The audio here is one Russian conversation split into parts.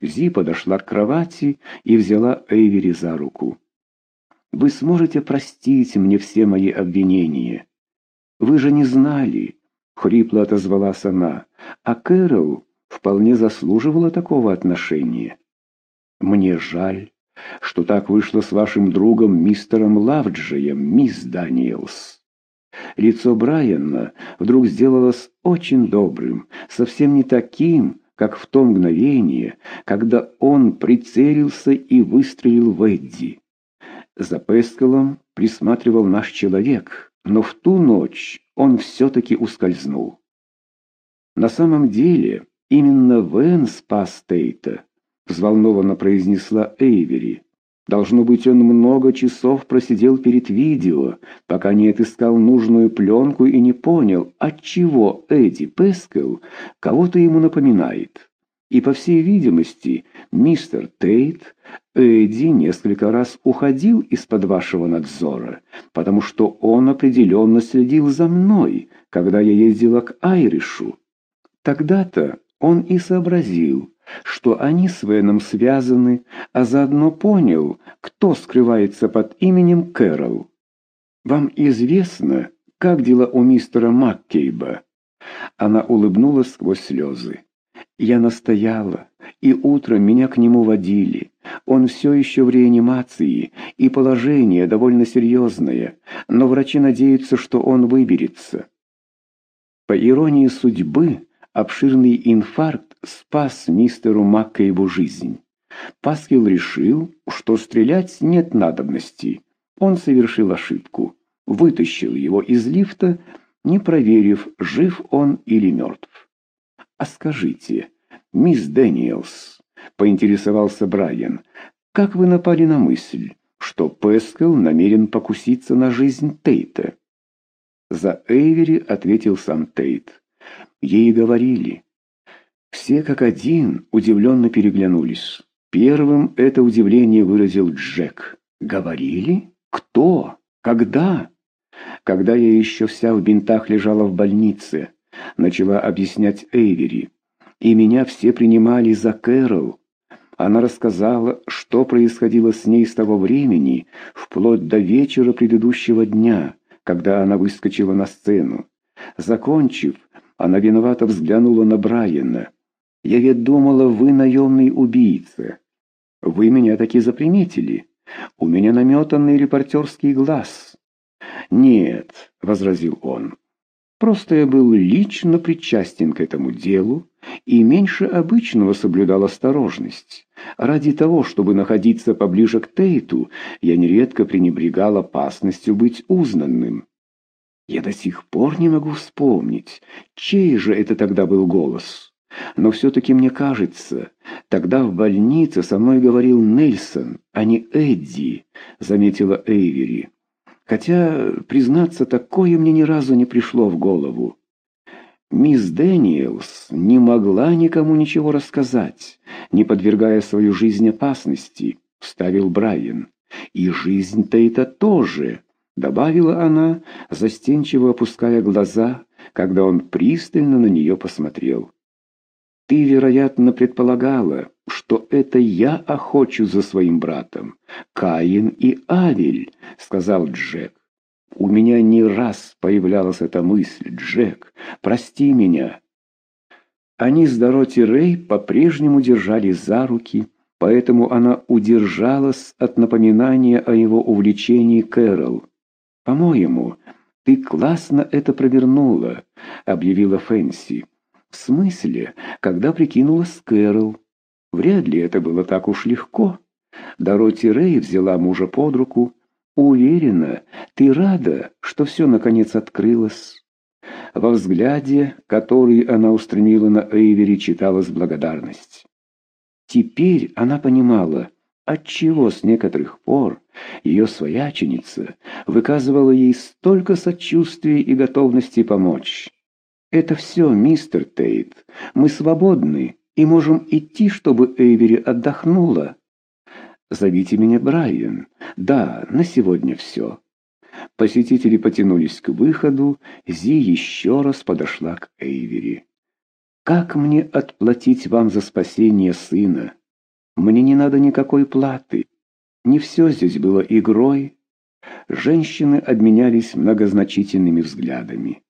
Зи подошла к кровати и взяла Эйвери за руку. «Вы сможете простить мне все мои обвинения? Вы же не знали, — хрипло отозвалась она, — а Кэрол вполне заслуживала такого отношения. Мне жаль, что так вышло с вашим другом мистером Лавджием, мисс Даниэлс. Лицо Брайана вдруг сделалось очень добрым, совсем не таким, как в то мгновение, когда он прицелился и выстрелил в Эдди. За Пескалом присматривал наш человек, но в ту ночь он все-таки ускользнул. На самом деле, именно Вен спас Тейта, взволнованно произнесла Эйвери. Должно быть, он много часов просидел перед видео, пока не отыскал нужную пленку и не понял, отчего Эдди Пескел кого-то ему напоминает. И, по всей видимости, мистер Тейт, Эдди несколько раз уходил из-под вашего надзора, потому что он определенно следил за мной, когда я ездила к Айришу. Тогда-то он и сообразил, что они с Веном связаны, а заодно понял, кто скрывается под именем Кэрол. «Вам известно, как дела у мистера Маккейба?» Она улыбнулась сквозь слезы. «Я настояла, и утром меня к нему водили. Он все еще в реанимации, и положение довольно серьезное, но врачи надеются, что он выберется». По иронии судьбы, обширный инфаркт спас мистеру Маккейбу жизнь. Паскил решил, что стрелять нет надобности. Он совершил ошибку, вытащил его из лифта, не проверив, жив он или мертв. «А скажите, мисс Дэниелс», — поинтересовался Брайан, — «как вы напали на мысль, что Пескал намерен покуситься на жизнь Тейта?» За Эйвери ответил сам Тейт. Ей говорили. Все как один удивленно переглянулись. Первым это удивление выразил Джек. «Говорили? Кто? Когда?» «Когда я еще вся в бинтах лежала в больнице», — начала объяснять Эйвери. «И меня все принимали за Кэрол». Она рассказала, что происходило с ней с того времени, вплоть до вечера предыдущего дня, когда она выскочила на сцену. Закончив, она виновато взглянула на Брайана. «Я ведь думала, вы наемный убийца. Вы меня таки заприметили. У меня наметанный репортерский глаз». «Нет», — возразил он, — «просто я был лично причастен к этому делу и меньше обычного соблюдал осторожность. Ради того, чтобы находиться поближе к Тейту, я нередко пренебрегал опасностью быть узнанным». Я до сих пор не могу вспомнить, чей же это тогда был голос. Но все-таки мне кажется, тогда в больнице со мной говорил Нельсон, а не Эдди, заметила Эйвери. Хотя, признаться, такое мне ни разу не пришло в голову. Мисс Дэниелс не могла никому ничего рассказать, не подвергая свою жизнь опасности, вставил Брайан. И жизнь-то это тоже. Добавила она, застенчиво опуская глаза, когда он пристально на нее посмотрел. «Ты, вероятно, предполагала, что это я охочу за своим братом, Каин и Авель», — сказал Джек. «У меня не раз появлялась эта мысль, Джек, прости меня». Они с Дороти Рэй по-прежнему держали за руки, поэтому она удержалась от напоминания о его увлечении Кэрол. «По-моему, ты классно это провернула», — объявила Фэнси. «В смысле, когда прикинулась Кэрол? Вряд ли это было так уж легко». Дороти Рэй взяла мужа под руку. «Уверена, ты рада, что все наконец открылось». Во взгляде, который она устремила на Эйвери, читалась благодарность. Теперь она понимала, Отчего с некоторых пор ее свояченица выказывала ей столько сочувствия и готовности помочь? «Это все, мистер Тейт. Мы свободны и можем идти, чтобы Эйвери отдохнула». «Зовите меня Брайан. Да, на сегодня все». Посетители потянулись к выходу, Зи еще раз подошла к Эйвери. «Как мне отплатить вам за спасение сына?» Мне не надо никакой платы. Не все здесь было игрой. Женщины обменялись многозначительными взглядами.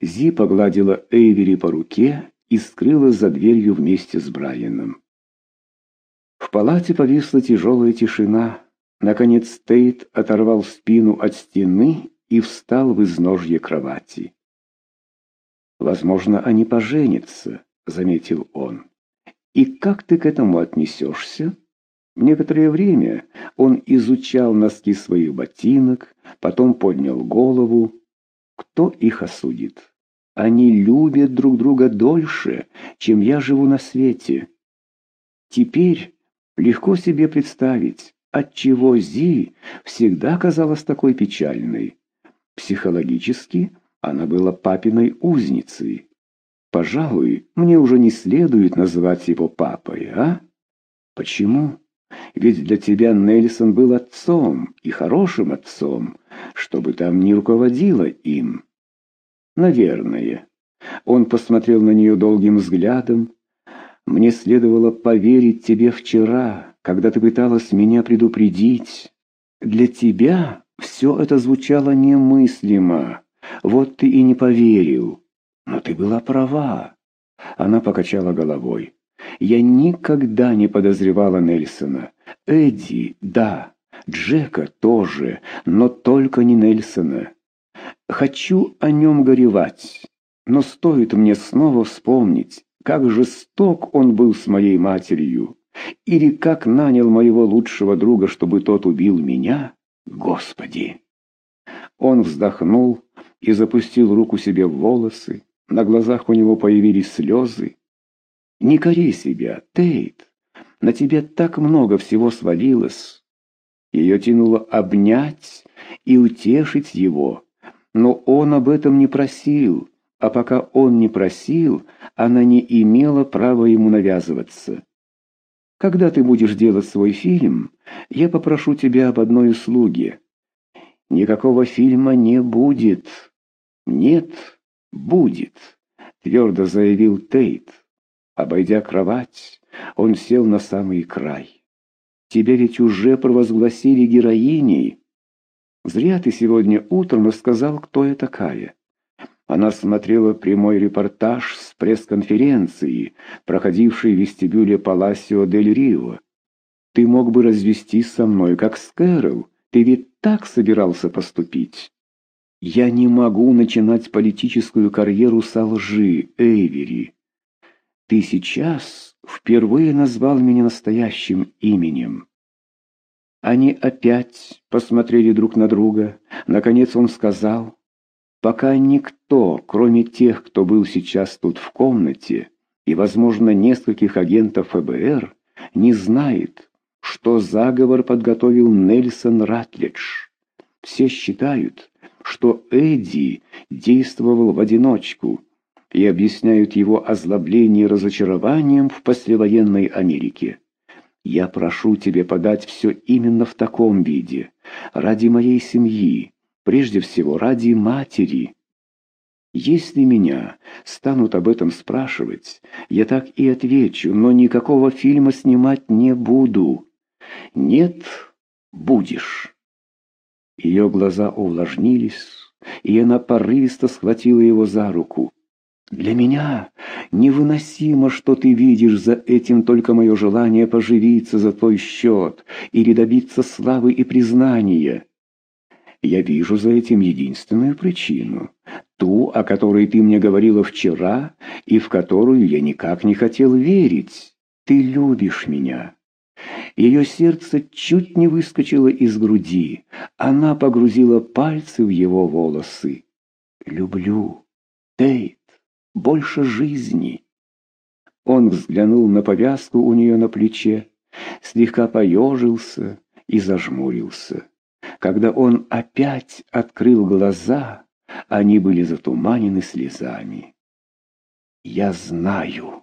Зи погладила Эйвери по руке и скрылась за дверью вместе с Брайаном. В палате повисла тяжелая тишина. Наконец Тейт оторвал спину от стены и встал в изножье кровати. «Возможно, они поженятся», — заметил он. «И как ты к этому отнесешься?» Некоторое время он изучал носки своих ботинок, потом поднял голову. Кто их осудит? Они любят друг друга дольше, чем я живу на свете. Теперь легко себе представить, отчего Зи всегда казалась такой печальной. Психологически она была папиной узницей. Пожалуй, мне уже не следует называть его папой, а? Почему? Ведь для тебя Нельсон был отцом, и хорошим отцом, чтобы там не руководила им. Наверное. Он посмотрел на нее долгим взглядом. Мне следовало поверить тебе вчера, когда ты пыталась меня предупредить. Для тебя все это звучало немыслимо. Вот ты и не поверил. Но ты была права. Она покачала головой. Я никогда не подозревала Нельсона. Эдди, да, Джека тоже, но только не Нельсона. Хочу о нем горевать, но стоит мне снова вспомнить, как жесток он был с моей матерью, или как нанял моего лучшего друга, чтобы тот убил меня. Господи! Он вздохнул и запустил руку себе в волосы. На глазах у него появились слезы. Не кори себя, Тейт. На тебе так много всего свалилось. Ее тянуло обнять и утешить его. Но он об этом не просил. А пока он не просил, она не имела права ему навязываться. Когда ты будешь делать свой фильм, я попрошу тебя об одной услуге. Никакого фильма не будет. Нет, будет, твердо заявил Тейт. Обойдя кровать, он сел на самый край. «Тебя ведь уже провозгласили героиней. Зря ты сегодня утром рассказал, кто я такая». Она смотрела прямой репортаж с пресс-конференции, проходившей в вестибюле Паласио дель Рио. «Ты мог бы развестись со мной, как с Кэрол. Ты ведь так собирался поступить». «Я не могу начинать политическую карьеру со лжи, Эйвери. Ты сейчас впервые назвал меня настоящим именем. Они опять посмотрели друг на друга. Наконец он сказал, пока никто, кроме тех, кто был сейчас тут в комнате, и, возможно, нескольких агентов ФБР, не знает, что заговор подготовил Нельсон Ратлидж. Все считают, что Эдди действовал в одиночку, и объясняют его озлобление разочарованием в послевоенной Америке. Я прошу тебя подать все именно в таком виде, ради моей семьи, прежде всего ради матери. Если меня станут об этом спрашивать, я так и отвечу, но никакого фильма снимать не буду. Нет, будешь. Ее глаза увлажнились, и она порывисто схватила его за руку. Для меня невыносимо, что ты видишь за этим только мое желание поживиться за твой счет или добиться славы и признания. Я вижу за этим единственную причину, ту, о которой ты мне говорила вчера и в которую я никак не хотел верить. Ты любишь меня. Ее сердце чуть не выскочило из груди. Она погрузила пальцы в его волосы. «Люблю, Тейт» больше жизни. Он взглянул на повязку у нее на плече, слегка поежился и зажмурился. Когда он опять открыл глаза, они были затуманены слезами. «Я знаю».